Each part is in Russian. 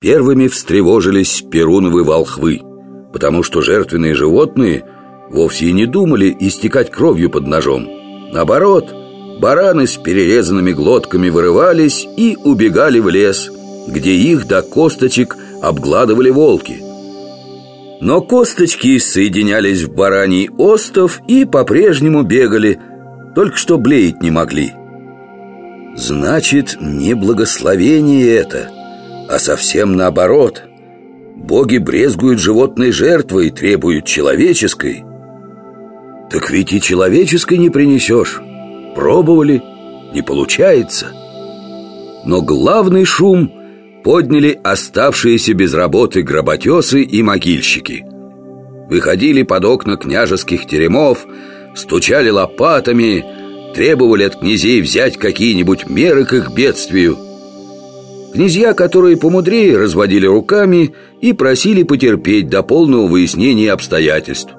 Первыми встревожились перуновы волхвы, потому что жертвенные животные вовсе и не думали истекать кровью под ножом. Наоборот, бараны с перерезанными глотками вырывались и убегали в лес, где их до косточек обгладывали волки. Но косточки соединялись в бараний остов и по-прежнему бегали, только что блеять не могли. Значит, не благословение это – а совсем наоборот. Боги брезгуют животной жертвой и требуют человеческой. Так ведь и человеческой не принесешь. Пробовали, не получается. Но главный шум подняли оставшиеся без работы гроботесы и могильщики. Выходили под окна княжеских теремов, стучали лопатами, требовали от князей взять какие-нибудь меры к их бедствию – Князья, которые помудрее, разводили руками и просили потерпеть до полного выяснения обстоятельств.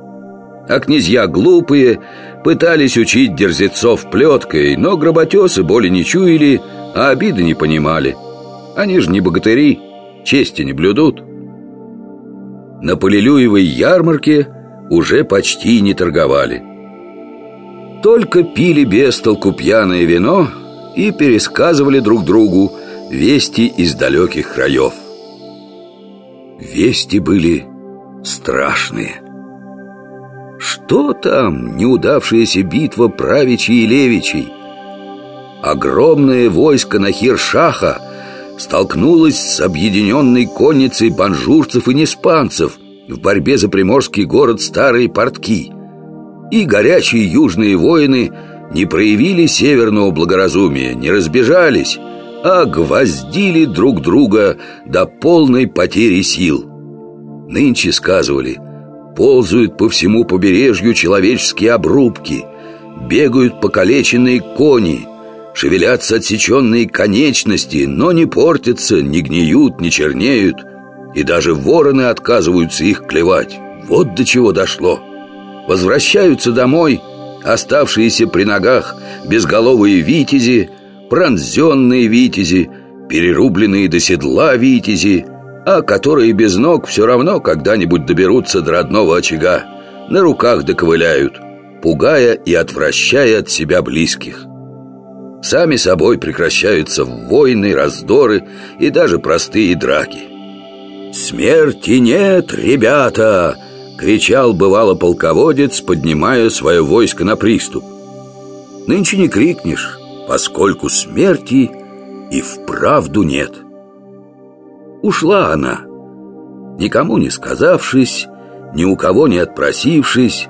А князья глупые пытались учить дерзецов плеткой, но гроботесы боли не чуяли, а обиды не понимали. Они же не богатыри, чести не блюдут. На Полилюевой ярмарке уже почти не торговали. Только пили без толку пьяное вино и пересказывали друг другу Вести из далеких краев. Вести были страшные. Что там неудавшаяся битва правичей и левичей? Огромное войско Нахир-Шаха Столкнулось с объединенной конницей банжурцев и неспанцев В борьбе за приморский город Старые Портки. И горячие южные воины не проявили северного благоразумия, не разбежались а гвоздили друг друга до полной потери сил. Нынче сказывали, ползают по всему побережью человеческие обрубки, бегают покалеченные кони, шевелятся отсеченные конечности, но не портятся, не гниют, не чернеют, и даже вороны отказываются их клевать. Вот до чего дошло. Возвращаются домой оставшиеся при ногах безголовые витязи, пронзенные витязи, перерубленные до седла витязи, а которые без ног все равно когда-нибудь доберутся до родного очага, на руках доковыляют, пугая и отвращая от себя близких. Сами собой прекращаются войны, раздоры и даже простые драки. «Смерти нет, ребята!» — кричал бывало полководец, поднимая свое войско на приступ. Нынче не крикнешь, поскольку смерти и вправду нет. Ушла она, никому не сказавшись, ни у кого не отпросившись,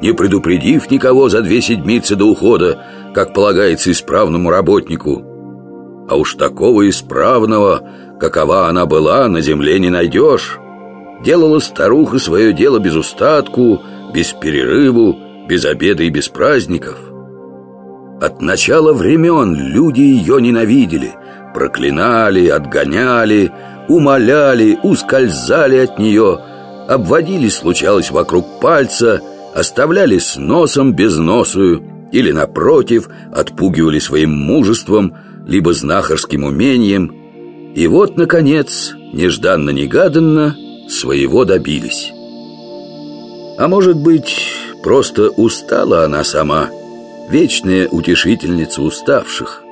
не предупредив никого за две седмицы до ухода, как полагается исправному работнику. А уж такого исправного, какова она была, на земле не найдешь. Делала старуха свое дело без устатку, без перерыву, без обеда и без праздников. От начала времен люди ее ненавидели, проклинали, отгоняли, умоляли, ускользали от нее, обводили, случалось, вокруг пальца, оставляли с носом без носую или, напротив, отпугивали своим мужеством, либо знахарским умением. И вот, наконец, нежданно-негаданно своего добились. А может быть, просто устала она сама – вечная утешительница уставших.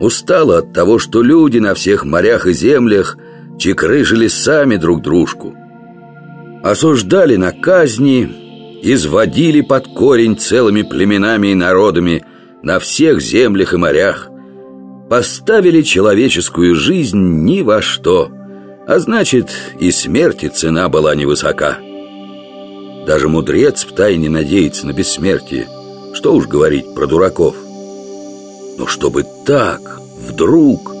Устала от того, что люди на всех морях и землях чекрыжили сами друг дружку. Осуждали на казни, изводили под корень целыми племенами и народами на всех землях и морях, поставили человеческую жизнь ни во что, а значит, и смерти цена была невысока. Даже мудрец втайне надеется на бессмертие – что уж говорить про дураков. Но чтобы так, вдруг,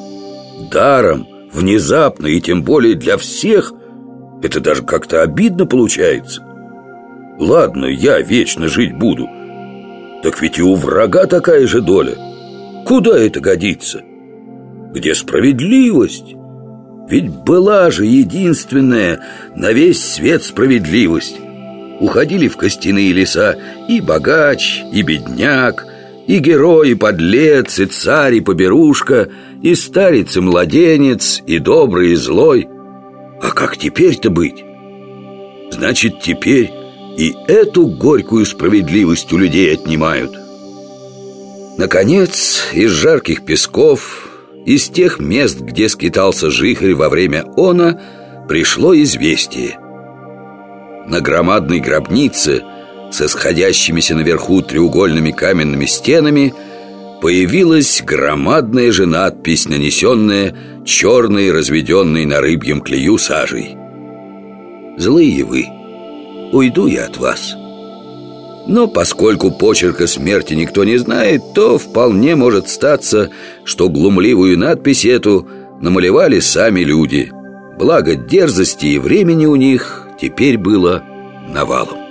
даром, внезапно и тем более для всех Это даже как-то обидно получается. Ладно, я вечно жить буду. Так ведь и у врага такая же доля. Куда это годится? Где справедливость? Ведь была же единственная на весь свет справедливость уходили в костяные леса. И богач, и бедняк, и герой, и подлец, и царь, и поберушка, и старец, и младенец, и добрый, и злой – А как теперь-то быть? Значит, теперь и эту горькую справедливость у людей отнимают. Наконец, из жарких песков, из тех мест, где скитался жихарь во время она, пришло известие На громадной гробнице с исходящимися наверху треугольными каменными стенами Появилась громадная же надпись, нанесенная черной, разведенной на рыбьем клею сажей Злые вы, уйду я от вас но поскольку почерка смерти никто не знает, то вполне может статься, что глумливую надпись эту намалевали сами люди. Благо дерзости и времени у них теперь было навалом.